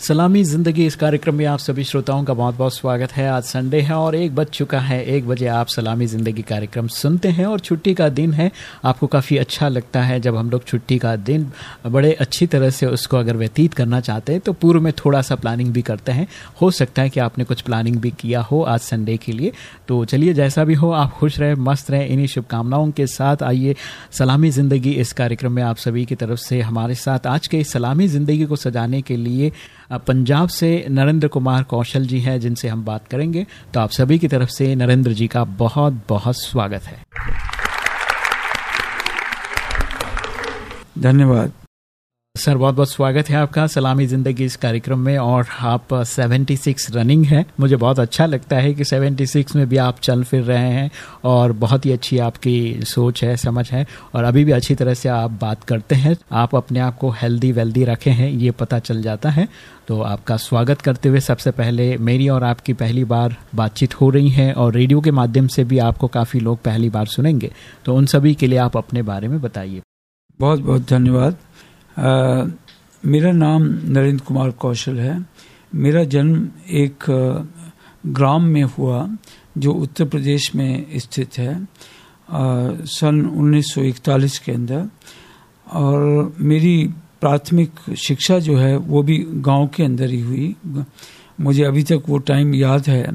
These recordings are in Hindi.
सलामी ज़िंदगी इस कार्यक्रम में आप सभी श्रोताओं का बहुत बहुत स्वागत है। आज संडे है और एक बज चुका है। एक बजे आप सलामी ज़िंदगी कार्यक्रम सुनते हैं और छुट्टी का दिन है। आपको काफ़ी अच्छा लगता है जब हम लोग छुट्टी का दिन बड़े अच्छी तरह से उसको अगर व्यतीत करना चाहते हैं तो पूर्व में थोड़ा सा प्लानिंग भी करते हैं। हो सकता है कि आपने कुछ प्लानिंग भी किया हो आज संडे के लिए। तो चलिए, जैसा भी हो, आप खुश रहे, मस्त रहें। इन्हीं शुभकामनाओं के साथ आइए सलामी ज़िंदगी इस कार्यक्रम में आप सभी की तरफ़ से हमारे साथ। आज के सलामी ज़िंदगी को सजाने के लिए पंजाब से नरेंद्र कुमार कौशल जी हैं, जिनसे हम बात करेंगे। तो आप सभी की तरफ़ से नरेंद्र जी का बहुत बहुत स्वागत है। धन्यवाद। सर, बहुत बहुत स्वागत है आपका सलामी ज़िंदगी इस कार्यक्रम में और आप 76 रनिंग है। मुझे बहुत अच्छा लगता है कि 76 में भी आप चल फिर रहे हैं और बहुत ही अच्छी आपकी सोच है, समझ है और अभी भी अच्छी तरह से आप बात करते हैं। आप अपने आप को हेल्दी वेल्दी रखे हैं, ये पता चल जाता है। तो आपका स्वागत करते हुए सबसे पहले मेरी और आपकी पहली बार बातचीत हो रही है और रेडियो के माध्यम से भी आपको काफ़ी लोग पहली बार सुनेंगे। तो उन सभी के लिए आप अपने बारे में बताइए। बहुत बहुत धन्यवाद। मेरा नाम नरेंद्र कुमार कौशल है। मेरा जन्म एक ग्राम में हुआ जो उत्तर प्रदेश में स्थित है आ, सन 1941 के अंदर। और मेरी प्राथमिक शिक्षा जो है वो भी गाँव के अंदर ही हुई। मुझे अभी तक वो टाइम याद है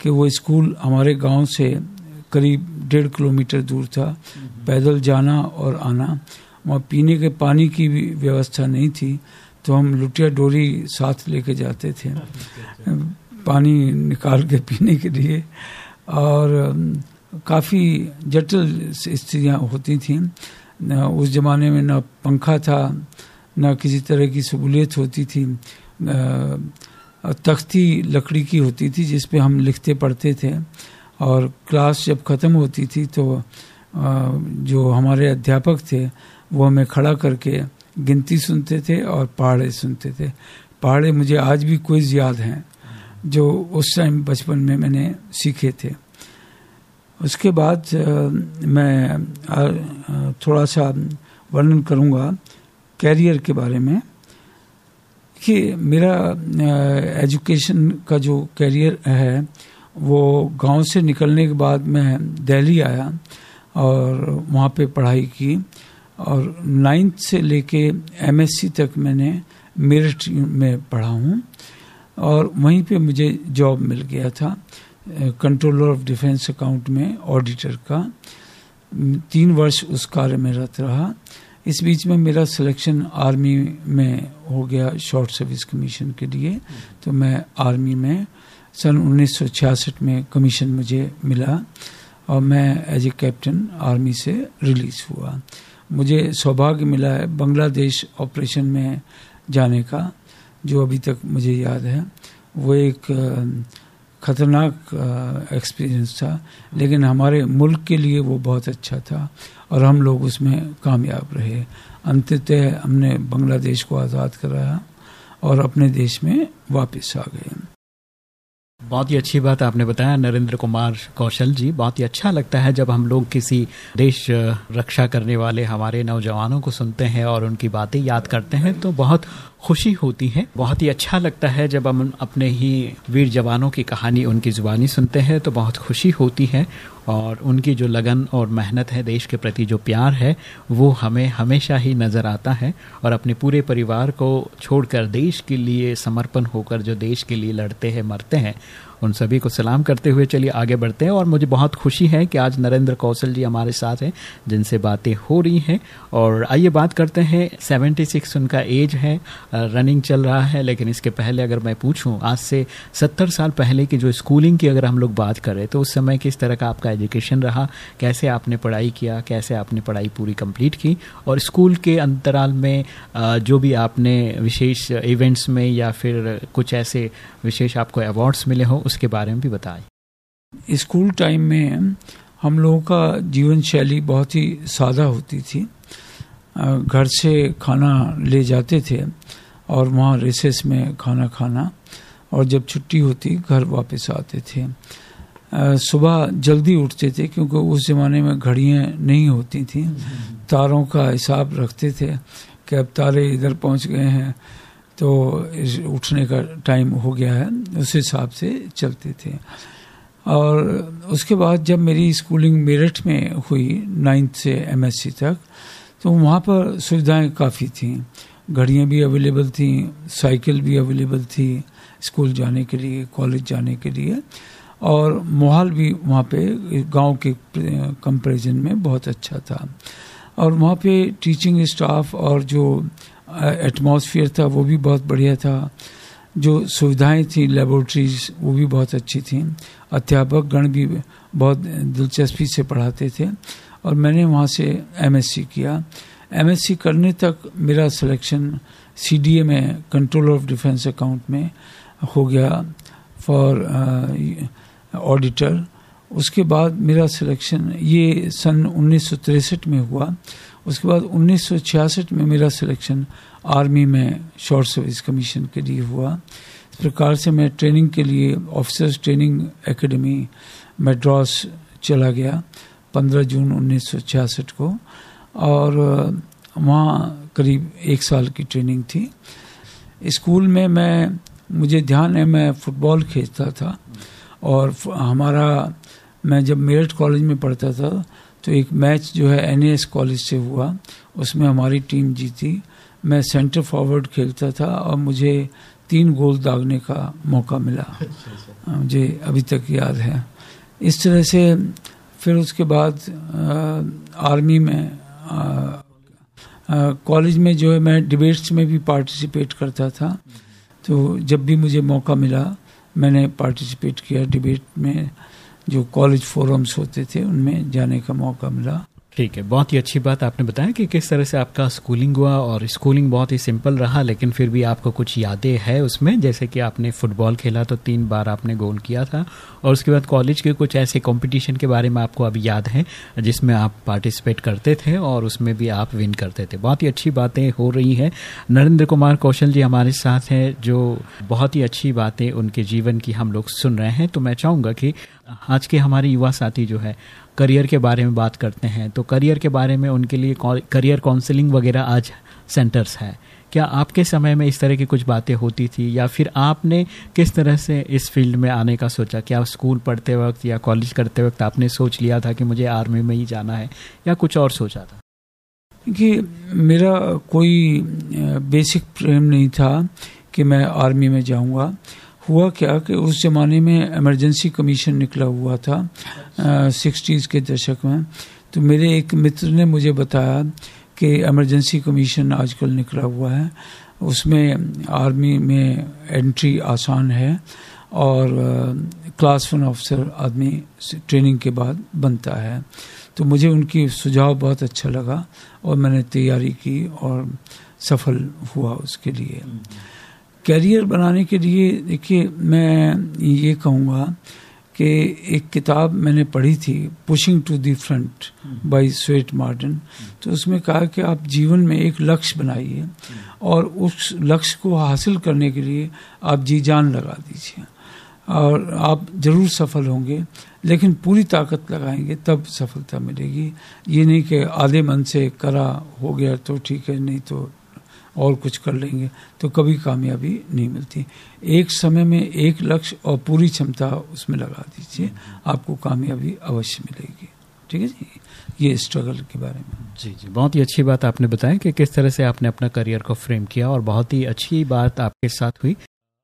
कि वो स्कूल हमारे गाँव से करीब डेढ़ किलोमीटर दूर था। पैदल जाना और आना। वहाँ पीने के पानी की भी व्यवस्था नहीं थी तो हम लुटिया डोरी साथ लेके जाते थे, पानी निकाल के पीने के लिए। और काफ़ी जटिल स्थितियाँ होती थी। उस ज़माने में न पंखा था, न किसी तरह की सहूलियत होती थी। तख्ती लकड़ी की होती थी जिस पे हम लिखते पढ़ते थे। और क्लास जब ख़त्म होती थी तो जो हमारे अध्यापक थे वो हमें खड़ा करके गिनती सुनते थे और पहाड़े सुनते थे। पहाड़े मुझे आज भी क्विज याद हैं, जो उस टाइम बचपन में मैंने सीखे थे। उसके बाद मैं थोड़ा सा वर्णन करूँगा कैरियर के बारे में। कि मेरा एजुकेशन का जो कैरियर है, वो गाँव से निकलने के बाद मैं दिल्ली आया और वहाँ पे पढ़ाई की। और नाइन्थ से लेके एमएससी तक मैंने मेरिट में पढ़ा हूँ। और वहीं पे मुझे जॉब मिल गया था कंट्रोलर ऑफ़ डिफेंस अकाउंट में ऑडिटर का। तीन वर्ष उस कार्य में रत रहा। इस बीच में मेरा सिलेक्शन आर्मी में हो गया शॉर्ट सर्विस कमीशन के लिए। तो मैं आर्मी में सन 1966 में कमीशन मुझे मिला और मैं एज ए कैप्टन आर्मी से रिलीज़ हुआ। मुझे सौभाग्य मिला है बांग्लादेश ऑपरेशन में जाने का, जो अभी तक मुझे याद है। वो एक ख़तरनाक एक्सपीरियंस था, लेकिन हमारे मुल्क के लिए वो बहुत अच्छा था और हम लोग उसमें कामयाब रहे। अंततः हमने बांग्लादेश को आज़ाद कराया और अपने देश में वापस आ गए। बहुत ही अच्छी बात आपने बताया, नरेंद्र कुमार कौशल जी। बहुत ही अच्छा लगता है जब हम लोग किसी देश रक्षा करने वाले हमारे नौजवानों को सुनते हैं और उनकी बातें याद करते हैं तो बहुत खुशी होती है। बहुत ही अच्छा लगता है जब हम अपने ही वीर जवानों की कहानी, उनकी जुबानी सुनते हैं तो बहुत खुशी होती है। और उनकी जो लगन और मेहनत है, देश के प्रति जो प्यार है, वो हमें हमेशा ही नज़र आता है। और अपने पूरे परिवार को छोड़कर देश के लिए समर्पण होकर जो देश के लिए लड़ते हैं, मरते हैं उन सभी को सलाम करते हुए चलिए आगे बढ़ते हैं और मुझे बहुत खुशी है कि आज नरेंद्र कौशल जी हमारे साथ हैं, जिनसे बातें हो रही हैं। और आइए बात करते हैं 76 उनका एज है रनिंग चल रहा है, लेकिन इसके पहले अगर मैं पूछूँ, आज से 70 साल पहले की जो स्कूलिंग की अगर हम लोग बात करें तो उस समय किस तरह का आपका एजुकेशन रहा, कैसे आपने पढ़ाई किया, कैसे आपने पढ़ाई पूरी कंप्लीट की, और स्कूल के अंतराल में जो भी आपने विशेष इवेंट्स में या फिर कुछ ऐसे विशेष आपको अवार्ड्स मिले हो उसके बारे में भी बताएँ। स्कूल टाइम में हम लोगों का जीवन शैली बहुत ही सादा होती थी। घर से खाना ले जाते थे और वहाँ रेसेस में खाना खाना और जब छुट्टी होती घर वापस आते थे। सुबह जल्दी उठते थे क्योंकि उस ज़माने में घड़ियाँ नहीं होती थी। तारों का हिसाब रखते थे कि अब तारे इधर पहुँच गए हैं तो उठने का टाइम हो गया है, उस हिसाब से चलते थे। और उसके बाद जब मेरी स्कूलिंग मेरठ में हुई नाइन्थ से एमएससी तक तो वहाँ पर सुविधाएँ काफ़ी थी। घड़ियाँ भी अवेलेबल थी साइकिल भी अवेलेबल थी स्कूल जाने के लिए कॉलेज जाने के लिए। और माहौल भी वहाँ पे गाँव के कंपैरिजन में बहुत अच्छा था। और वहाँ पे टीचिंग स्टाफ और जो एटमॉस्फेयर था वो भी बहुत बढ़िया था। जो सुविधाएँ थी लेबोरेटरीज वो भी बहुत अच्छी थी। अध्यापक गण भी बहुत दिलचस्पी से पढ़ाते थे और मैंने वहाँ से एमएससी किया। एमएससी करने तक मेरा सिलेक्शन सीडीए में कंट्रोल ऑफ़ डिफेंस अकाउंट में हो गया फॉर ऑडिटर उसके बाद मेरा सिलेक्शन ये सन उन्नीस में हुआ। उसके बाद 1966 में मेरा सिलेक्शन आर्मी में शॉर्ट सर्विस कमीशन के लिए हुआ। इस प्रकार से मैं ट्रेनिंग के लिए ऑफिसर्स ट्रेनिंग एकेडमी मेड्रास चला गया 15 जून 1966 को। और वहाँ करीब एक साल की ट्रेनिंग थी। स्कूल में मैं, मुझे ध्यान है मैं फुटबॉल खेलता था। और हमारा, मैं जब मेरठ कॉलेज में पढ़ता था तो एक मैच जो है एनएएस कॉलेज से हुआ। उसमें हमारी टीम जीती। मैं सेंटर फॉरवर्ड खेलता था और मुझे तीन गोल दागने का मौका मिला। अच्छा, अच्छा। मुझे अभी तक याद है। इस तरह से फिर उसके बाद आ, आर्मी में कॉलेज में जो है मैं डिबेट्स में भी पार्टिसिपेट करता था। तो जब भी मुझे मौका मिला मैंने पार्टिसिपेट किया डिबेट में। जो कॉलेज फोरम्स होते थे उनमें जाने का मौका मिला। ठीक है, बहुत ही अच्छी बात आपने बताया कि किस तरह से आपका स्कूलिंग हुआ और स्कूलिंग बहुत ही सिंपल रहा, लेकिन फिर भी आपको कुछ यादें हैं उसमें? जैसे कि आपने फुटबॉल खेला तो तीन बार आपने गोल किया था और उसके बाद कॉलेज के कुछ ऐसे कंपटीशन के बारे में आपको अभी याद है जिसमें आप पार्टिसिपेट करते थे और उसमें भी आप विन करते थे। बहुत ही अच्छी बातें हो रही हैं। नरेंद्र कुमार कौशल जी हमारे साथ हैं, जो बहुत ही अच्छी बातें उनके जीवन की हम लोग सुन रहे हैं। तो मैं चाहूँगा कि आज के हमारे युवा साथी जो है करियर के बारे में बात करते हैं तो करियर के बारे में उनके लिए करियर काउंसलिंग वगैरह आज सेंटर्स है। क्या आपके समय में इस तरह की कुछ बातें होती थी, या फिर आपने किस तरह से इस फ़ील्ड में आने का सोचा? क्या स्कूल पढ़ते वक्त या कॉलेज करते वक्त आपने सोच लिया था कि मुझे आर्मी में ही जाना है, या कुछ और सोचा था? कि मेरा कोई बेसिक प्रेम नहीं था कि मैं आर्मी में जाऊँगा। हुआ क्या कि उस ज़माने में इमरजेंसी कमीशन निकला हुआ था सिक्सटीज़ के दशक में। तो मेरे एक मित्र ने मुझे बताया कि इमरजेंसी कमीशन आजकल निकला हुआ है। उसमें आर्मी में एंट्री आसान है और क्लास वन ऑफिसर आदमी ट्रेनिंग के बाद बनता है। तो मुझे उनकी सुझाव बहुत अच्छा लगा और मैंने तैयारी की और सफल हुआ उसके लिए। कैरियर बनाने के लिए, देखिए, मैं ये कहूँगा कि एक किताब मैंने पढ़ी थी pushing to the front by Swett Marden तो उसमें कहा कि आप जीवन में एक लक्ष्य बनाइए और उस लक्ष्य को हासिल करने के लिए आप जी जान लगा दीजिए और आप ज़रूर सफल होंगे, लेकिन पूरी ताकत लगाएँगे, तब सफलता मिलेगी। ये नहीं कि आधे मन से करा हो गया तो ठीक है, नहीं तो और कुछ कर लेंगे तो कभी कामयाबी नहीं मिलती। एक समय में एक लक्ष्य और पूरी क्षमता उसमें लगा दीजिए, आपको कामयाबी अवश्य मिलेगी। ठीक है जी? ये स्ट्रगल के बारे में। जी जी। बहुत ही अच्छी बात आपने बताया कि किस तरह से आपने अपना करियर को फ्रेम किया और बहुत ही अच्छी बात आपके साथ हुई।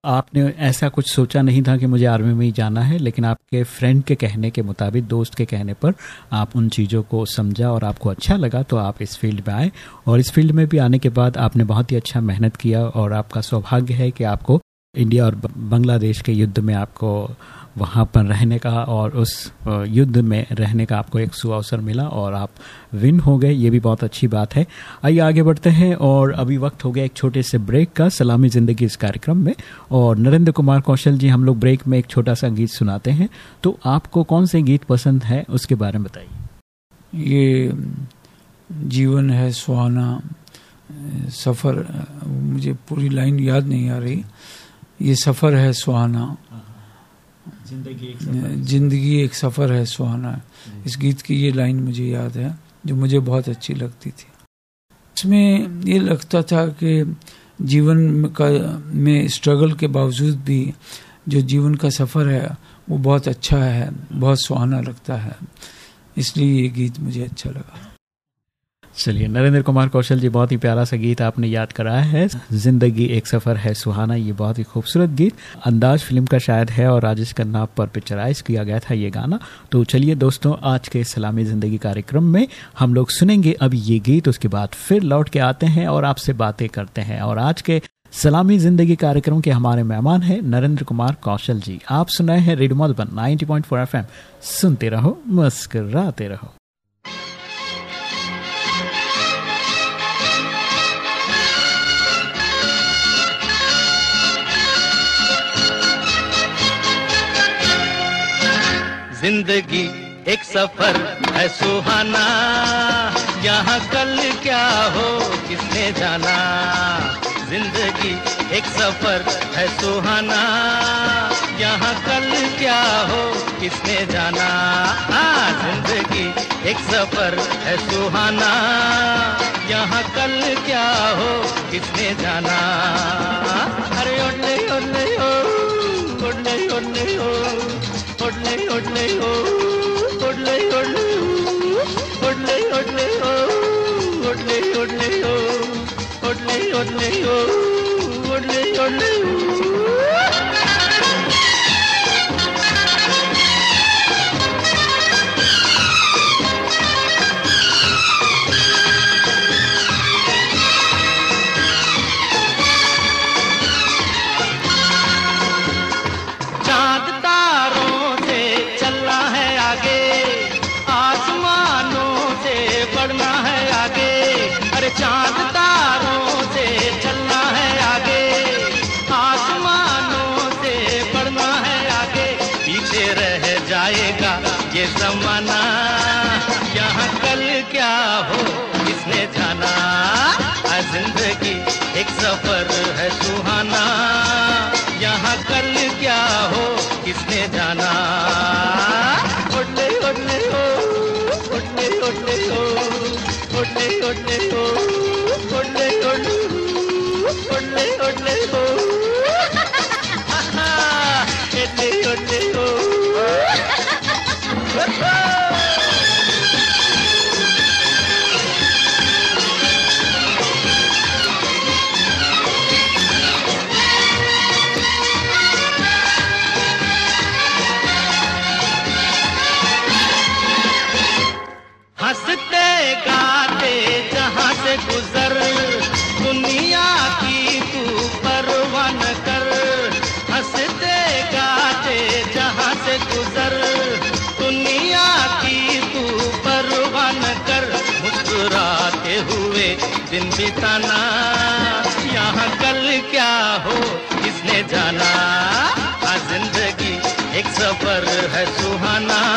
आपने ऐसा कुछ सोचा नहीं था कि मुझे आर्मी में ही जाना है, लेकिन आपके फ्रेंड के कहने के मुताबिक, दोस्त के कहने पर आप उन चीज़ों को समझा और आपको अच्छा लगा तो आप इस फ़ील्ड में आए। और इस फ़ील्ड में भी आने के बाद आपने बहुत ही अच्छा मेहनत किया और आपका सौभाग्य है कि आपको इंडिया और बांग्लादेश के युद्ध में आपको वहाँ पर रहने का और उस युद्ध में रहने का आपको एक सुअवसर मिला और आप विन हो गए ये भी बहुत अच्छी बात है। आइए आगे बढ़ते हैं और अभी वक्त हो गया एक छोटे से ब्रेक का सलामी ज़िंदगी इस कार्यक्रम में। और नरेंद्र कुमार कौशल जी हम लोग ब्रेक में एक छोटा सा गीत सुनाते हैं। तो आपको कौन से गीत पसंद है उसके बारे में बताइए। ये जीवन है सुहाना सफ़र मुझे पूरी लाइन याद नहीं आ रही। ये सफ़र है सुहाना। ज़िंदगी एक सफ़र है। सुहाना इस गीत की ये लाइन मुझे याद है जो मुझे बहुत अच्छी लगती थी। इसमें ये लगता था कि जीवन का में स्ट्रगल के बावजूद भी जो जीवन का सफ़र है वो बहुत अच्छा है बहुत सुहाना लगता है। इसलिए ये गीत मुझे अच्छा लगा। चलिए, नरेंद्र कुमार कौशल जी, बहुत ही प्यारा सा गीत आपने याद कराया है। ज़िंदगी एक सफ़र है सुहाना, ये बहुत ही खूबसूरत गीत। अंदाज फ़िल्म का शायद है और राजेश खन्ना पर पिक्चराइज किया गया था ये गाना। तो चलिए दोस्तों, आज के सलामी ज़िंदगी कार्यक्रम में हम लोग सुनेंगे अभी ये गीत, उसके बाद फिर लौट के आते हैं और आपसे बातें करते हैं। और आज के सलामी ज़िंदगी कार्यक्रम के हमारे मेहमान हैं नरेंद्र कुमार कौशल जी। आप सुनाए हैं रेडियो मधुबन 90.4 एफएम। सुनते रहो, मुस्कराते रहो। ज़िंदगी एक सफ़र है सुहाना। यहाँ कल क्या हो, किसने जाना? ज़िंदगी एक सफ़र है सुहाना। यहाँ कल क्या हो, किसने जाना? हाँ ज़िंदगी एक सफ़र है सुहाना। यहाँ कल क्या हो, किसने जाना? अरे ओडले ओडले ओ। ओडले ओ ओडले ओडले सफ़र है सुहाना।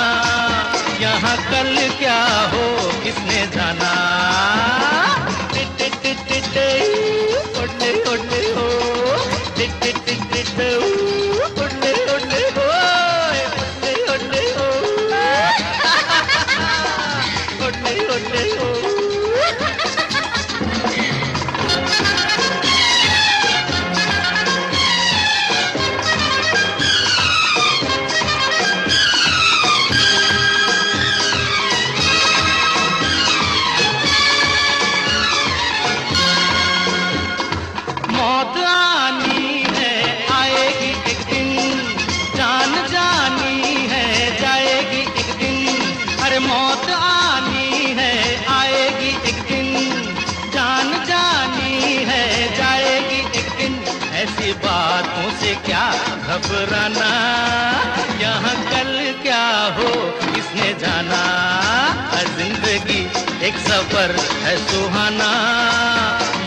सफ़र है सुहाना।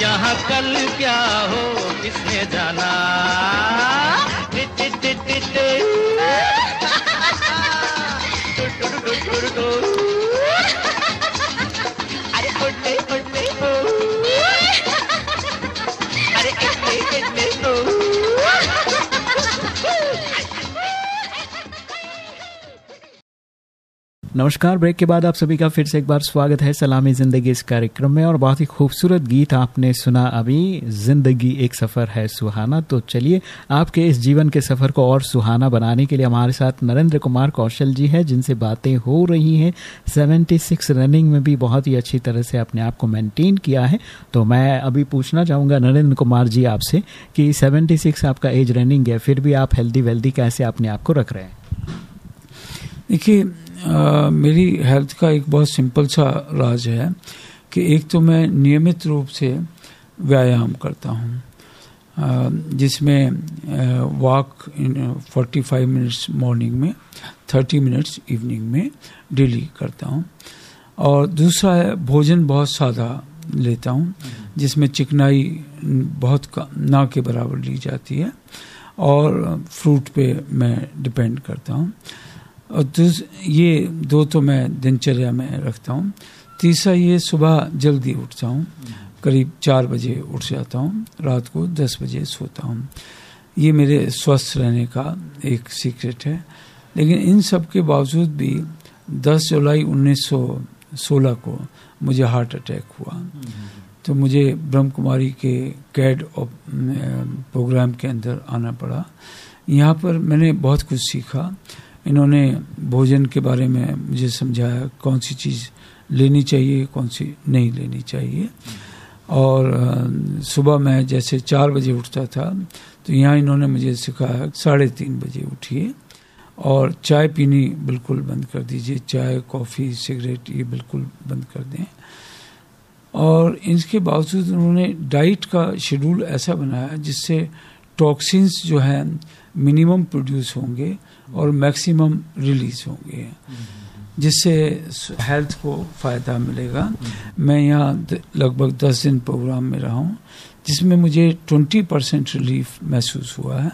यहाँ कल क्या हो किसने जाना? नमस्कार, ब्रेक के बाद आप सभी का फिर से एक बार स्वागत है सलामी ज़िंदगी इस कार्यक्रम में और बहुत ही खूबसूरत गीत आपने सुना। अभी ज़िंदगी एक सफ़र है सुहाना। तो चलिए, आपके इस जीवन के सफ़र को और सुहाना बनाने के लिए हमारे साथ नरेंद्र कुमार कौशल जी है, जिनसे बातें हो रही हैं। 76 रनिंग में भी बहुत ही अच्छी तरह से अपने आप को मेंटेन किया है। तो मैं अभी पूछना चाहूँगा नरेंद्र कुमार जी आपसे कि 76 आपका एज रनिंग है, फिर भी आप हेल्दी वेल्दी कैसे अपने आप को रख रहे हैं? देखिए मेरी हेल्थ का एक बहुत सिंपल सा राज है कि एक तो मैं नियमित रूप से व्यायाम करता हूँ। जिसमें walk forty five minutes morning में थर्टी मिनट्स इवनिंग में डेली करता हूँ। और दूसरा है, भोजन बहुत सादा लेता हूँ, जिसमें चिकनाई बहुत ना के बराबर ली जाती है और फ्रूट पे मैं डिपेंड करता हूँ। और ये दो तो मैं दिनचर्या में रखता हूँ। तीसरा ये सुबह जल्दी उठता हूँ करीब चार बजे उठ जाता हूँ, रात को दस बजे सोता हूँ। ये मेरे स्वस्थ रहने का एक सीक्रेट है। लेकिन इन सब के बावजूद भी 10 जुलाई 1916 को मुझे हार्ट अटैक हुआ। तो मुझे ब्रह्म कुमारी के कैड प्रोग्राम के अंदर आना पड़ा। यहाँ पर मैंने बहुत कुछ सीखा। इन्होंने भोजन के बारे में मुझे समझाया, कौन सी चीज़ लेनी चाहिए, कौन सी नहीं लेनी चाहिए। और सुबह मैं जैसे चार बजे उठता था तो यहाँ इन्होंने मुझे सिखाया, साढ़े तीन बजे उठिए और चाय पीनी बिल्कुल बंद कर दीजिए, चाय, कॉफ़ी, सिगरेट, ये बिल्कुल बंद कर दें। और इसके बावजूद उन्होंने डाइट का शेड्यूल ऐसा बनाया जिससे टॉक्सिन्स जो हैं, मिनिमम प्रोड्यूस होंगे और मैक्सिमम रिलीज़ होंगे। जिससे हेल्थ को फ़ायदा मिलेगा। मैं यहाँ लगभग दस दिन प्रोग्राम में रहा हूँ जिसमें मुझे ट्वेंटी परसेंट रिलीफ महसूस हुआ है।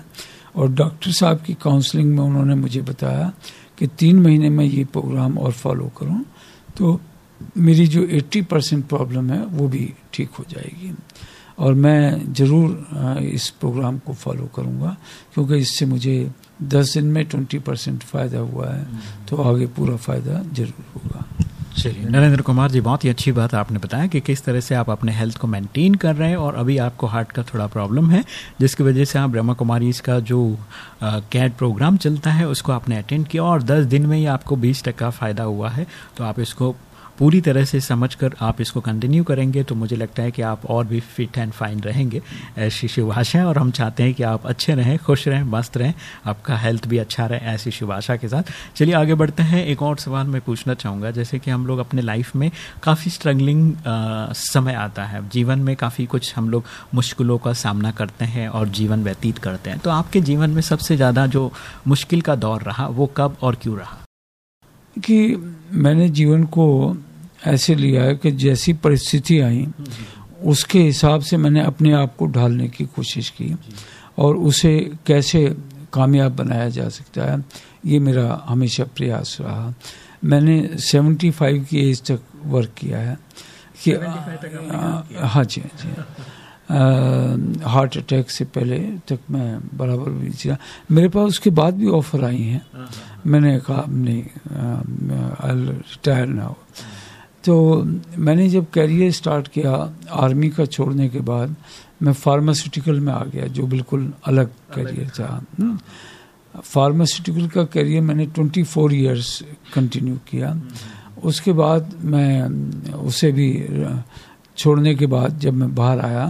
और डॉक्टर साहब की काउंसलिंग में उन्होंने मुझे बताया कि तीन महीने में ये प्रोग्राम और फॉलो करूँ तो मेरी जो 80 परसेंट प्रॉब्लम है वो भी ठीक हो जाएगी। और मैं ज़रूर इस प्रोग्राम को फॉलो करूँगा क्योंकि इससे मुझे दस दिन में ट्वेंटी परसेंट फ़ायदा हुआ है तो आगे पूरा फ़ायदा ज़रूर होगा। चलिए नरेंद्र कुमार जी बहुत ही अच्छी बात आपने बताया कि किस तरह से आप अपने हेल्थ को मेंटेन कर रहे हैं और अभी आपको हार्ट का थोड़ा प्रॉब्लम है जिसकी वजह से आप ब्रह्मा कुमारी इसका जो कैट प्रोग्राम चलता है उसको आपने अटेंड किया और 10 दिन में ही आपको 20 टका फ़ायदा हुआ है तो आप इसको पूरी तरह से समझकर आप इसको कंटिन्यू करेंगे तो मुझे लगता है कि आप और भी फिट एंड फाइन रहेंगे। ऐसी शिवभाषा और हम चाहते हैं कि आप अच्छे रहें, खुश रहें, मस्त रहें, आपका हेल्थ भी अच्छा रहे, ऐसी शिवभाषा के साथ। चलिए आगे बढ़ते हैं। एक और सवाल मैं पूछना चाहूँगा, जैसे कि हम लोग अपने लाइफ में काफ़ी स्ट्रगलिंग समय आता है। जीवन में काफ़ी कुछ हम लोग मुश्किलों का सामना करते हैं और जीवन व्यतीत करते हैं। तो आपके जीवन में सबसे ज़्यादा जो मुश्किल का दौर रहा, वो कब और क्यों रहा? कि मैंने जीवन को ऐसे लिया है कि जैसी परिस्थिति आई उसके हिसाब से मैंने अपने आप को ढालने की कोशिश की और उसे कैसे कामयाब बनाया जा सकता है ये मेरा हमेशा प्रयास रहा। मैंने 75 की एज तक वर्क किया है कि हाँ जी हाँ जी। हार्ट अटैक से पहले तक मैं बराबर भी जिया मेरे पास उसके बाद भी ऑफ़र आई हैं। मैंने कहा नहीं आई रिटायर ना हो तो मैंने जब कैरियर स्टार्ट किया आर्मी का छोड़ने के बाद मैं फार्मास्यूटिकल में आ गया जो बिल्कुल अलग करियर था। फार्मास्यूटिकल का करियर मैंने 24 फोर ईयर्स कंटिन्यू किया उसके बाद मैं उसे भी छोड़ने के बाद जब मैं बाहर आया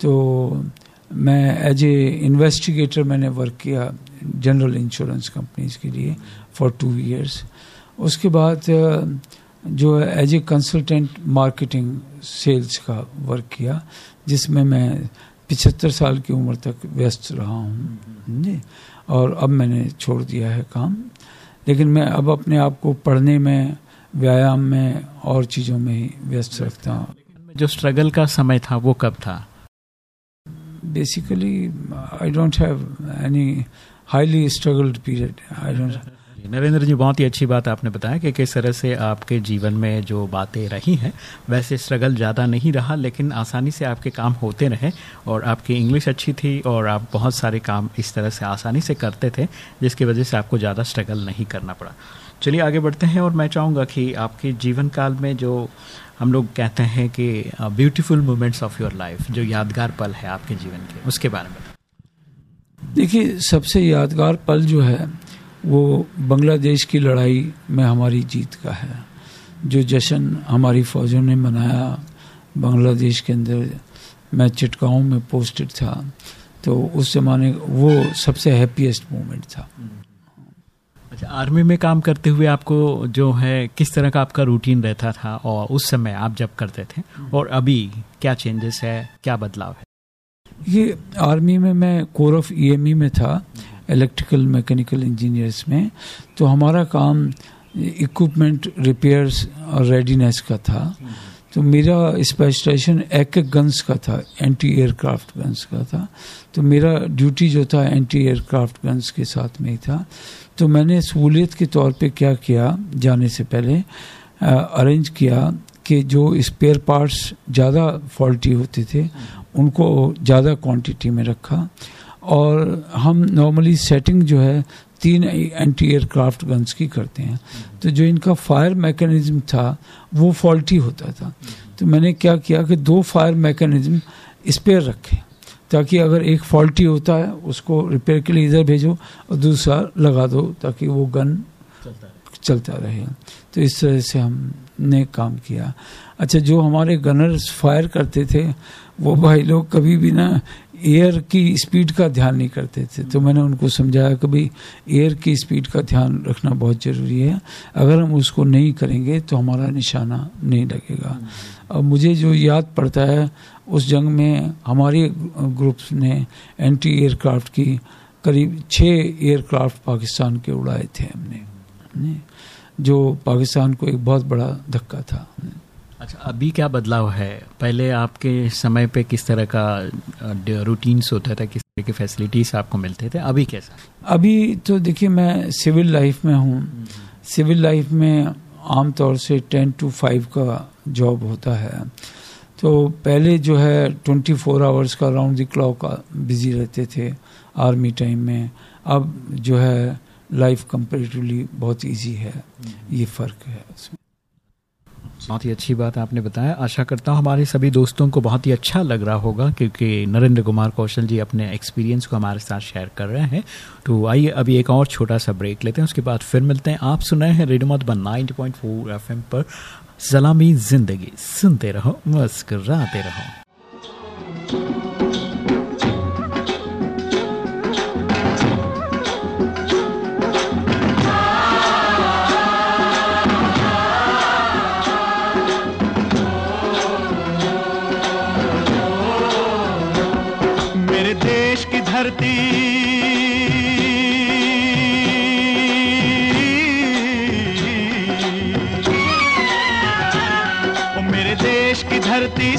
तो मैं एज ए इन्वेस्टिगेटर मैंने वर्क किया जनरल इंश्योरेंस कंपनीज़ के लिए फॉर टू इयर्स उसके बाद जो है as a consultant marketing sales का वर्क किया, जिसमें मैं पिछहत्तर साल की उम्र तक व्यस्त रहा हूँ। जी। और अब मैंने छोड़ दिया है काम। लेकिन मैं अब अपने आप को पढ़ने में, व्यायाम में और चीज़ों में ही व्यस्त रखता हूँ। जो स्ट्रगल का समय था, वो कब था? Basically I don't have any highly struggled period I don't Narendra ji, बहुत ही अच्छी बात आपने बताया कि किस तरह से आपके जीवन में जो बातें रही हैं, वैसे स्ट्रगल ज़्यादा नहीं रहा, लेकिन आसानी से आपके काम होते रहे और आपकी इंग्लिश अच्छी थी और आप बहुत सारे काम इस तरह से आसानी से करते थे, जिसकी वजह से आपको ज़्यादा स्ट्रगल नहीं करना पड़ा। चलिए आगे बढ़ते हैं और मैं चाहूँगा कि आपके जीवन काल में जो हम लोग कहते हैं कि beautiful moments of your life जो यादगार पल है आपके जीवन के उसके बारे में। देखिए सबसे यादगार पल जो है वो बांग्लादेश की लड़ाई में हमारी जीत का है। जो जश्न हमारी फौजों ने मनाया बांग्लादेश के अंदर मैं चिटकाओं में पोस्टेड था तो उस जमाने वो सबसे हैप्पीएस्ट मोमेंट था। अच्छा आर्मी में काम करते हुए आपको जो है किस तरह का आपका रूटीन रहता था और उस समय आप जब करते थे? और अभी क्या चेंजेस है क्या बदलाव है? ये आर्मी में मैं कोर ऑफ़ ईएमई में था इलेक्ट्रिकल मैकेनिकल इंजीनियर्स में। तो हमारा काम इक्विपमेंट रिपेयर्स और रेडीनेस का था। तो मेरा स्पेशलाइजेशन एक एक गन्स का था एंटी एयरक्राफ्ट गन्स का था। तो मेरा ड्यूटी जो था एंटी एयरक्राफ्ट गन्स के साथ में ही था। तो मैंने सहूलियत के तौर पे क्या किया, जाने से पहले अरेंज किया कि जो स्पेयर पार्ट्स ज़्यादा फॉल्टी होते थे, उनको ज़्यादा क्वांटिटी में रखा और हम नॉर्मली सेटिंग जो है, तीन एंटी एयरक्राफ्ट गन्स की करते हैं। तो जो इनका फायर मैकेनिज्म था, वो फॉल्टी होता था। तो मैंने क्या किया कि दो फायर मैकेनिज्म स्पेयर रखे। ताकि अगर एक फॉल्टी होता है, उसको रिपेयर के लिए इधर भेजो और दूसरा लगा दो ताकि वो गन चलता रहे। तो इस तरह से हमने काम किया। अच्छा जो हमारे गनर्स फायर करते थे, वो भाई लोग कभी भी ना एयर की स्पीड का ध्यान नहीं करते थे। तो मैंने उनको समझाया कि भाई एयर की स्पीड का ध्यान रखना बहुत ज़रूरी है। अगर हम उसको नहीं करेंगे तो हमारा निशाना नहीं लगेगा। मुझे जो याद पड़ता है उस जंग में हमारे ग्रुप्स ने एंटी एयरक्राफ्ट की करीब छः एयरक्राफ्ट पाकिस्तान के उड़ाए थे हमने जो पाकिस्तान को एक बहुत बड़ा धक्का था। अच्छा अभी क्या बदलाव है? पहले आपके समय पे किस तरह का रूटीन्स होता था किस तरह की फैसिलिटीज़ आपको मिलते थे? अभी कैसा? अभी तो देखिए मैं सिविल लाइफ में हूँ। सिविल लाइफ में आमतौर से टेन टू फाइव का जॉब होता है। तो पहले जो है ट्वेंटी फोर आवर्स का राउंड द क्लॉक बिज़ी रहते थे आर्मी टाइम में। अब जो है लाइफ कंपेरेटिवली बहुत इजी है। ये फ़र्क है उसमें। बहुत ही अच्छी बात आपने बताया। आशा करता हूँ हमारे सभी दोस्तों को बहुत ही अच्छा लग रहा होगा, क्योंकि नरेंद्र कुमार कौशल जी अपने एक्सपीरियंस को हमारे साथ शेयर कर रहे हैं। तो आइए अभी एक और छोटा सा ब्रेक लेते हैं, उसके बाद फिर मिलते हैं। आप सुनाए हैं radio one ninety point four F पर। सलामी ज़िंदगी सुनते रहो मुस्कराते रहो।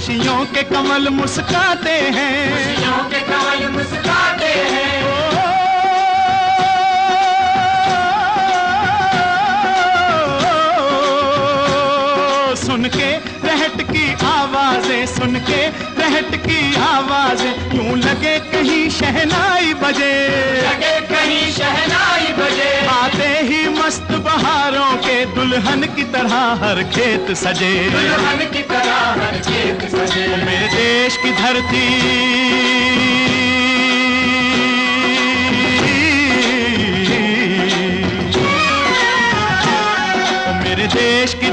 खुशियों के कमल मुस्काते हैं। खुशियों के कमल शहनाई बजे। लगे कहीं शहनाई बजे। आते ही मस्त बहारों के दुल्हन की तरह हर खेत सजे। दुल्हन की तरह हर खेत सजे। मेरे देश की धरती।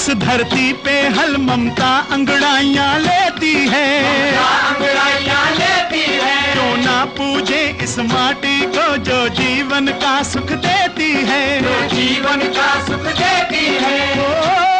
इस धरती पे हल ममता अंगड़ाइया लेती है। अंगड़ाइया लेती है। क्यों ना पूजे इस माटी को जो जीवन का सुख देती है। जो जीवन का सुख देती है। इस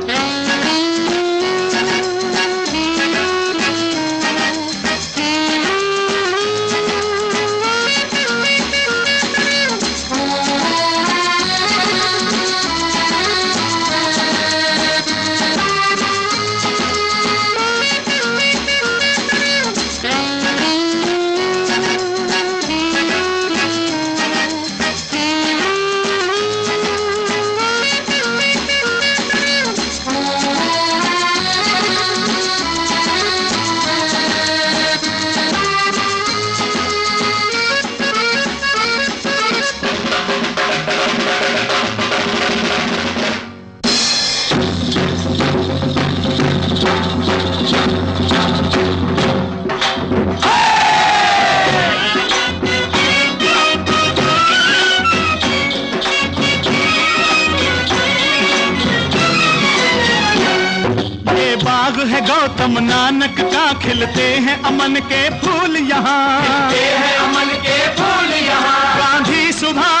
गौतम नानक का खिलते हैं अमन के फूल यहाँ। है अमन के फूल यहाँ। गांधी सुभाष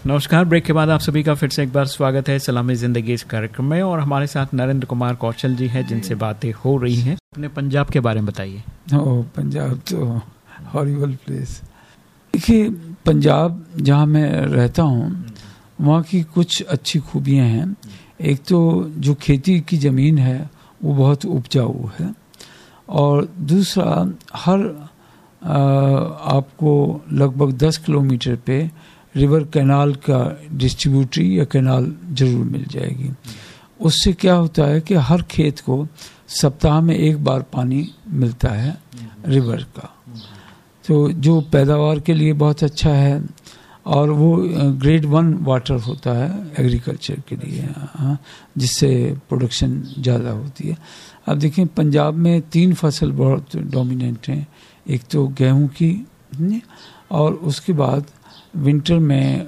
नमस्कार ब्रेक के बाद आप सभी का फिर से एक बार स्वागत है सलामी ज़िंदगी इस कार्यक्रम में और हमारे साथ नरेंद्र कुमार कौशल जी हैं जिनसे बातें हो रही हैं। अपने पंजाब के बारे में बताइए। ओ पंजाब तो हॉरिबल प्लेस देखिए पंजाब जहाँ मैं रहता हूँ वहाँ की कुछ अच्छी खूबियाँ हैं। एक तो जो खेती की ज़मीन है वो बहुत उपजाऊ है। और दूसरा हर आपको लगभग 10 किलोमीटर पे रिवर कैनाल का डिस्ट्रीब्यूटरी या कैनाल ज़रूर मिल जाएगी। उससे क्या होता है कि हर खेत को सप्ताह में एक बार पानी मिलता है रिवर का। तो जो पैदावार के लिए बहुत अच्छा है और वो ग्रेड वन वाटर होता है एग्रीकल्चर के लिए हाँ जिससे प्रोडक्शन ज़्यादा होती है। अब देखें, पंजाब में तीन फ़सल बहुत डोमिनेंट हैं। एक तो गेहूँ की और उसके बाद विंटर में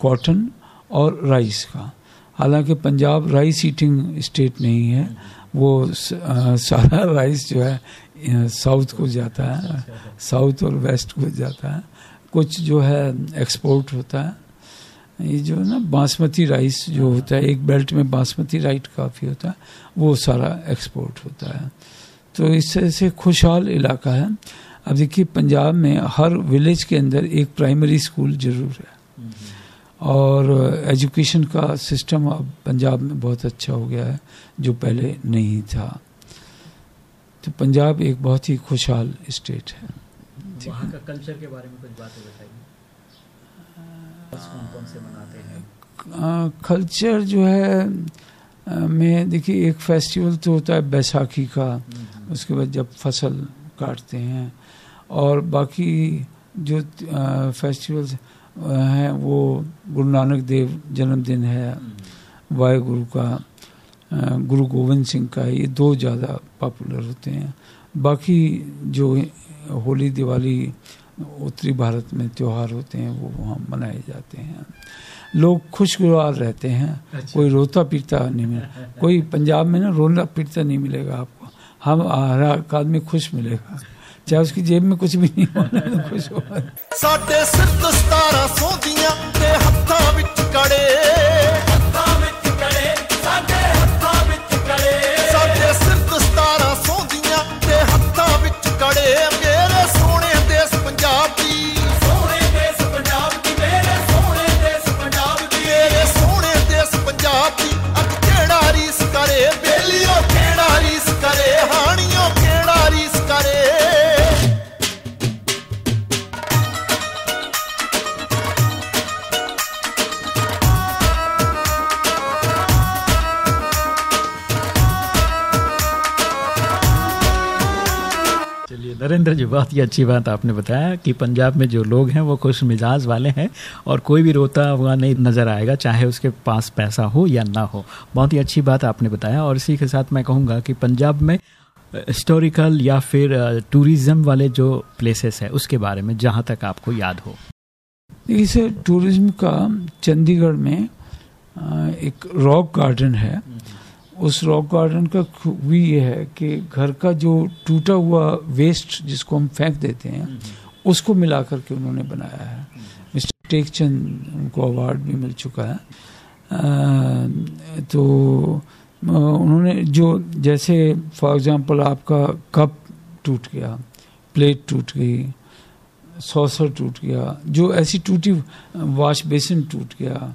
कॉटन और राइस का। हालाँकि पंजाब राइस ईटिंग स्टेट नहीं है, वो सारा राइस जो है साउथ को जाता है साउथ और वेस्ट को जाता है। कुछ जो है एक्सपोर्ट होता है। ये जो है ना, बासमती राइस जो होता है, एक बेल्ट में बासमती राइस काफ़ी होता है, वो सारा एक्सपोर्ट होता है। तो इस तरह से खुशहाल इलाका है। अब देखिए, पंजाब में हर विलेज के अंदर एक प्राइमरी स्कूल ज़रूर है। और एजुकेशन का सिस्टम अब पंजाब में बहुत अच्छा हो गया है, जो पहले नहीं था। तो पंजाब एक बहुत ही खुशहाल स्टेट है। वहाँ का कल्चर के बारे में कुछ बातें बताइए। कौन कौन से मनाते हैं? कल्चर जो है में देखिए एक फेस्टिवल तो होता है बैसाखी का। उसके बाद जब फ़सल काटते हैं। और बाकी जो फेस्टिवल्स हैं वो गुरु नानक देव जन्मदिन है। वाहे गुरु का गुरु गोविंद सिंह का ये दो ज़्यादा पॉपुलर होते हैं। बाकी जो होली दिवाली उत्तरी भारत में त्यौहार होते हैं वो वहाँ मनाए जाते हैं। लोग खुशगवार रहते हैं। अच्छा। कोई रोता पीटता नहीं मिले कोई पंजाब में ना रोना पीटता नहीं मिलेगा आपको। हम हर एक आदमी खुश मिलेगा। चाहे उसकी जेब में कुछ भी नहीं होना तो खुश हो नरेंद्र जी बहुत ही अच्छी बात आपने बताया कि पंजाब में जो लोग हैं, वो खुश मिजाज वाले हैं और कोई भी रोता हुआ नहीं नज़र आएगा, चाहे उसके पास पैसा हो या ना हो। बहुत ही अच्छी बात आपने बताया और इसी के साथ मैं कहूँगा कि पंजाब में हिस्टोरिकल या फिर टूरिज़्म वाले जो प्लेसेस है, उसके बारे में जहाँ तक आपको याद हो। इस टूरिज़्म का चंडीगढ़ में एक रॉक गार्डन है। उस रॉक गार्डन का खूबी ये है कि घर का जो टूटा हुआ वेस्ट जिसको हम फेंक देते हैं उसको मिला करके उन्होंने बनाया है। मिस्टर टेकचंद उनको अवार्ड भी मिल चुका है। आ, तो उन्होंने जो जैसे फॉर एग्जांपल आपका कप टूट गया प्लेट टूट गई सॉसर टूट गया जो ऐसी टूटी वॉश बेसिन टूट गया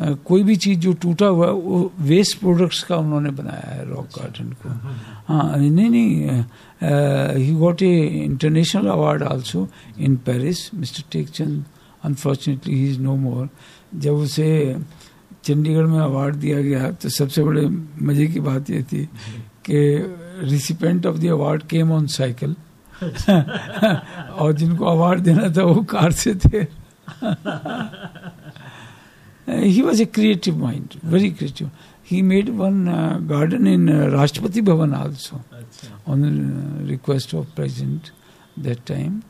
कोई भी चीज़ जो टूटा हुआ है, वो वेस्ट प्रोडक्ट्स का उन्होंने बनाया है रॉक गार्डन को। हाँ नहीं नहीं he got a international award also in Paris Mister Tekchand unfortunately he is no more जब उसे चंडीगढ़ में अवार्ड दिया गया तो सबसे बड़े मज़े की बात ये थी कि recipient of the award came on cycle और जिनको अवार्ड देना था, वो कार से थे। he was a creative mind, very creative. He made one uh, garden in uh, Rashtrapati Bhavan also, on the request of President that time.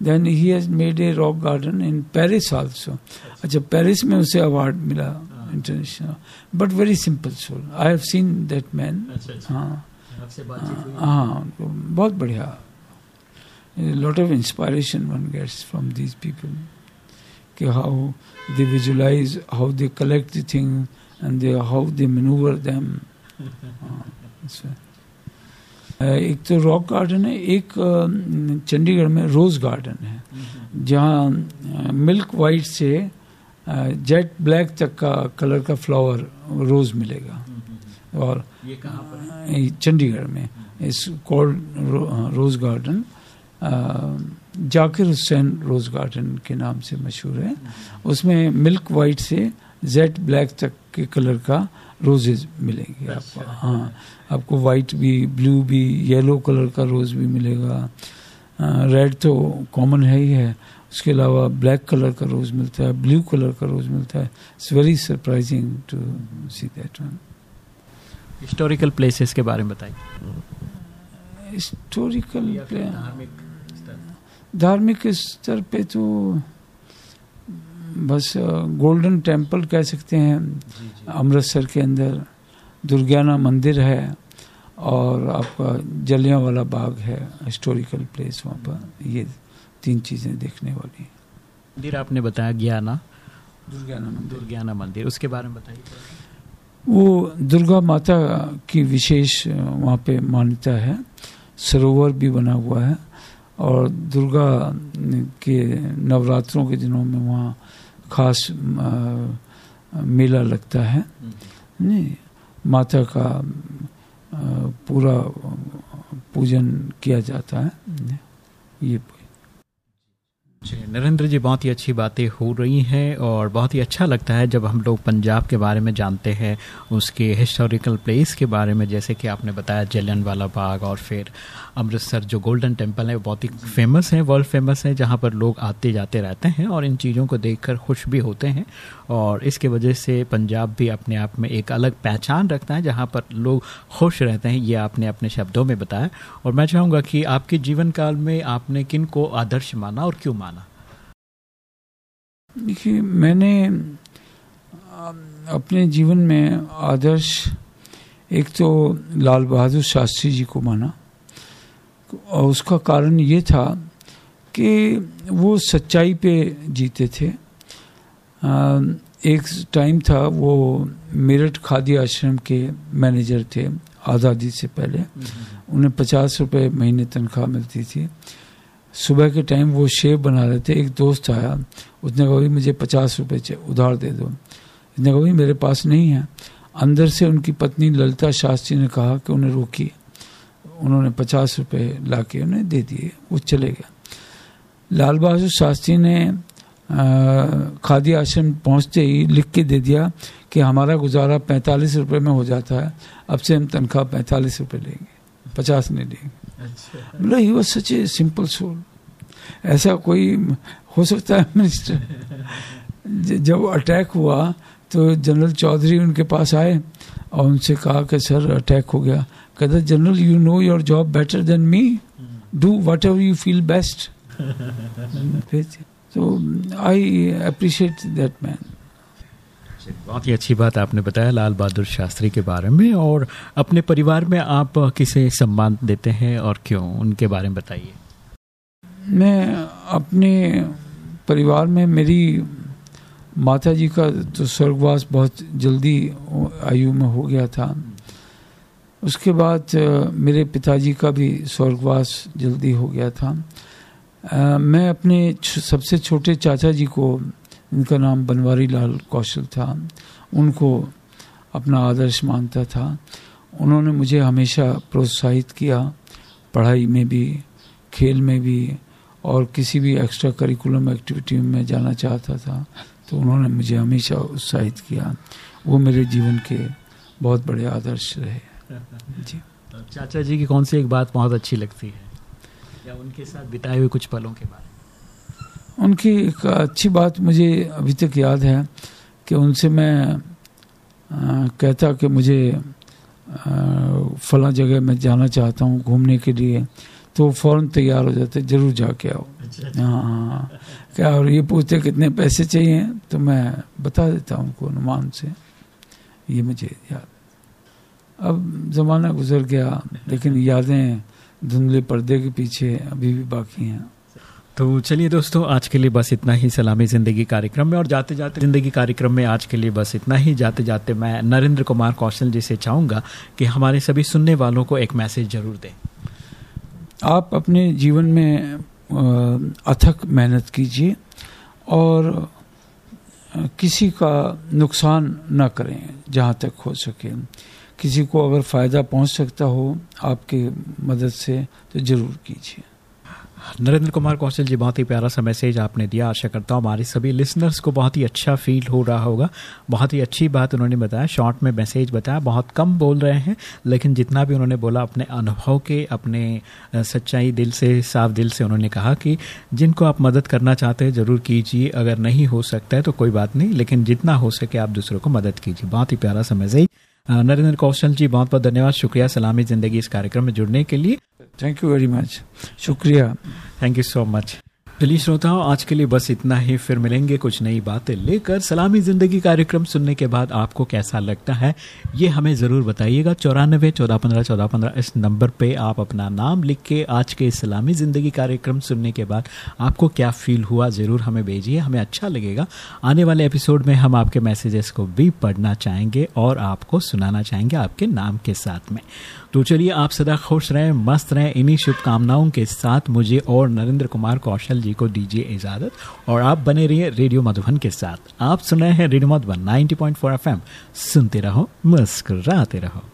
Then he has made a rock garden in Paris also. अच्छा पेरिस में उसे अवार्ड मिला international but very simple soul I have seen that man हाँ हाँ बहुत बढ़िया lot of inspiration one gets from these people कि how they visualize how they collect the thing and they, how they maneuver them. एक तो रॉक गार्डन है एक चंडीगढ़ में रोज गार्डन है जहाँ मिल्क वाइट से जेट ब्लैक तक का कलर का फ्लावर रोज मिलेगा। और कहाँ पर चंडीगढ़ में is called rose garden Zakir Hussain rose garden के नाम से मशहूर है। उसमें मिल्क वाइट से जेड ब्लैक तक के कलर का रोजेज मिलेंगे आपको। हाँ आपको वाइट भी ब्लू भी येलो कलर का रोज़ भी मिलेगा। रेड तो कॉमन है ही है। उसके अलावा ब्लैक कलर का रोज़ मिलता है ब्लू कलर का रोज़ मिलता है। It's very surprising to see that one historical places के बारे में बताइए। हिस्टोरिकल धार्मिक स्तर पे तो बस गोल्डन टेंपल कह सकते हैं। अमृतसर के अंदर दुर्गाना मंदिर है और आपका जलिया वाला बाग है हिस्टोरिकल प्लेस वहाँ पर। ये तीन चीज़ें देखने वाली मंदिर आपने बताया ज्ञाना दुर्गाना मंदिर। दुर्गाना मंदिर उसके बारे में बताइए। वो दुर्गा माता की विशेष वहाँ पे मान्यता है। सरोवर भी बना हुआ है। और दुर्गा के नवरात्रों के दिनों में वहाँ खास मेला लगता है। नहीं माता का पूरा पूजन किया जाता है। ये नरेंद्र जी, बहुत ही अच्छी बातें हो रही हैं और बहुत ही अच्छा लगता है जब हम लोग पंजाब के बारे में जानते हैं, उसके हिस्टोरिकल प्लेस के बारे में, जैसे कि आपने बताया जलियन वाला बाग और फिर अमृतसर जो गोल्डन टेंपल है, वो बहुत ही फ़ेमस है वर्ल्ड फ़ेमस है, जहाँ पर लोग आते जाते रहते हैं और इन चीज़ों को देखकर खुश भी होते हैं और इसके वजह से पंजाब भी अपने आप में एक अलग पहचान रखता है, जहाँ पर लोग खुश रहते हैं, ये आपने अपने शब्दों में बताया। और मैं चाहूँगा कि आपके जीवन काल में आपने किन को आदर्श माना और क्यों माना? देखिए मैंने अपने जीवन में आदर्श एक तो लाल बहादुर शास्त्री जी को माना। और उसका कारण ये था कि वो सच्चाई पे जीते थे। एक टाइम था वो मेरठ खादी आश्रम के मैनेजर थे आज़ादी से पहले। उन्हें पचास रुपये महीने तनख्वाह मिलती थी। सुबह के टाइम वो शेव बना रहे थे, एक दोस्त आया, उसने कहा, भाई, मुझे पचास रुपये उधार दे दो। उसने कहा, भाई, मेरे पास नहीं है। अंदर से उनकी पत्नी ललिता शास्त्री ने कहा कि उन्हें रोकी। उन्होंने पचास रुपये ला के उन्हें दे दिए, वो चले गए। लाल बहादुर शास्त्री ने खादी आश्रम पहुँचते ही लिख के दे दिया कि हमारा गुजारा पैंतालीस रुपये में हो जाता है, अब से हम तनख्वाह पैंतालीस रुपये लेंगे, पचास नहीं लेंगे। मतलब he was such a simple soul ऐसा कोई हो सकता है मिनिस्टर जब अटैक हुआ तो जनरल चौधरी उनके पास आए और उनसे कहा कि सर अटैक हो गया. कहते general you know your job better than me do whatever you feel best तो आई अप्रिशिएट दैट मैन बहुत ही अच्छी बात आपने बताया लाल बहादुर शास्त्री के बारे में और अपने परिवार में आप किसे सम्मान देते हैं और क्यों, उनके बारे में बताइए। मैं अपने परिवार में मेरी माता जी का तो स्वर्गवास बहुत जल्दी आयु में हो गया था। उसके बाद मेरे पिताजी का भी स्वर्गवास जल्दी हो गया था। मैं अपने सबसे छोटे चाचा जी को इनका नाम बनवारी लाल कौशल था। उनको अपना आदर्श मानता था। उन्होंने मुझे हमेशा प्रोत्साहित किया, पढ़ाई में भी, खेल में भी, और किसी भी एक्स्ट्रा करिकुलम एक्टिविटी में जाना चाहता था तो उन्होंने मुझे हमेशा उत्साहित किया। वो मेरे जीवन के बहुत बड़े आदर्श रहे। जी। चाचा जी की कौन सी एक बात बहुत अच्छी लगती है? या उनके साथ बिताए हुए कुछ पलों के बारे उनकी एक अच्छी बात मुझे अभी तक याद है कि उनसे मैं आ, कहता कि मुझे फला जगह मैं जाना चाहता हूँ घूमने के लिए तो फ़ौरन तैयार हो जाते ज़रूर जाके आओ। अच्छा, अच्छा। हाँ, हाँ क्या और ये पूछते कितने पैसे चाहिए तो मैं बता देता हूँ उनको अनुमान से। ये मुझे याद। अब ज़माना गुजर गया लेकिन यादें धुंधले पर्दे के पीछे अभी भी बाकी हैं। तो चलिए दोस्तों, आज के लिए बस इतना ही। सलामी ज़िंदगी कार्यक्रम में और जाते जाते ज़िंदगी कार्यक्रम में आज के लिए बस इतना ही। जाते जाते मैं नरेंद्र कुमार कौशल जी से चाहूँगा कि हमारे सभी सुनने वालों को एक मैसेज ज़रूर दें। आप अपने जीवन में अथक मेहनत कीजिए और किसी का नुकसान न करें जहाँ तक हो सके। किसी को अगर फ़ायदा पहुँच सकता हो आपके मदद से तो ज़रूर कीजिए। नरेंद्र कुमार कौशल जी, बहुत ही प्यारा सा मैसेज आपने दिया। आशा करता हूँ हमारे सभी लिसनर्स को बहुत ही अच्छा फील हो रहा होगा। बहुत ही अच्छी बात उन्होंने बताया। शॉर्ट में मैसेज बताया। बहुत कम बोल रहे हैं, लेकिन जितना भी उन्होंने बोला अपने अनुभव के, अपने सच्चाई दिल से, साफ़ दिल से उन्होंने कहा कि जिनको आप मदद करना चाहते हैं, ज़रूर कीजिए। अगर नहीं हो सकता है तो कोई बात नहीं, लेकिन जितना हो सके आप दूसरों को मदद कीजिए। बहुत ही प्यारा सा मैसेज नरेंद्र कौशल जी बहुत बहुत धन्यवाद। शुक्रिया। सलामी ज़िंदगी इस कार्यक्रम में जुड़ने के लिए। थैंक यू वेरी मच शुक्रिया। थैंक यू सो मच चलिए श्रोताओं, आज के लिए बस इतना ही। फिर मिलेंगे कुछ नई बातें लेकर। सलामी ज़िंदगी कार्यक्रम सुनने के बाद आपको कैसा लगता है, ये हमें ज़रूर बताइएगा। चौरानबे चौदह पंद्रह चौदह पंद्रह इस नंबर पे आप अपना नाम लिख के आज के सलामी ज़िंदगी कार्यक्रम सुनने के बाद आपको क्या फील हुआ, ज़रूर हमें भेजिए, हमें अच्छा लगेगा। आने वाले एपिसोड में हम आपके मैसेजेस को भी पढ़ना चाहेंगे और आपको सुनाना चाहेंगे आपके नाम के साथ में। तो चलिए आप सदा खुश रहें, मस्त रहें। इन्हीं शुभकामनाओं के साथ मुझे और नरेंद्र कुमार कौशल जी को दीजिए इजाज़त और आप बने रहिए रेडियो मधुबन के साथ। आप सुन रहे हैं रेडियो मधुबन 90.4 एफएम। सुनते रहो, मुस्कुराते रहो।